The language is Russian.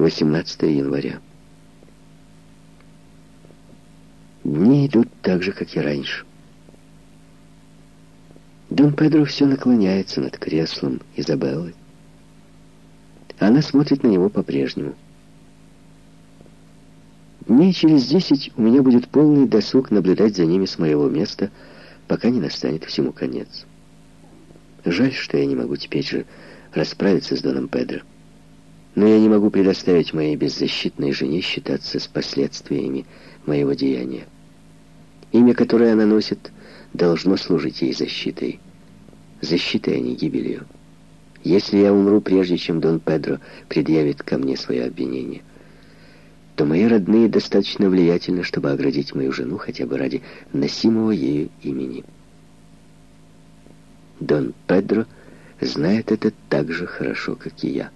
18 января. Дни идут так же, как и раньше. Дон Педро все наклоняется над креслом Изабеллы. Она смотрит на него по-прежнему. Дней через десять у меня будет полный досуг наблюдать за ними с моего места, пока не настанет всему конец. Жаль, что я не могу теперь же расправиться с Доном Педро. Но я не могу предоставить моей беззащитной жене считаться с последствиями моего деяния. Имя, которое она носит, должно служить ей защитой. Защитой, а не гибелью. Если я умру, прежде чем Дон Педро предъявит ко мне свое обвинение, то мои родные достаточно влиятельны, чтобы оградить мою жену хотя бы ради носимого ею имени. Дон Педро знает это так же хорошо, как и я.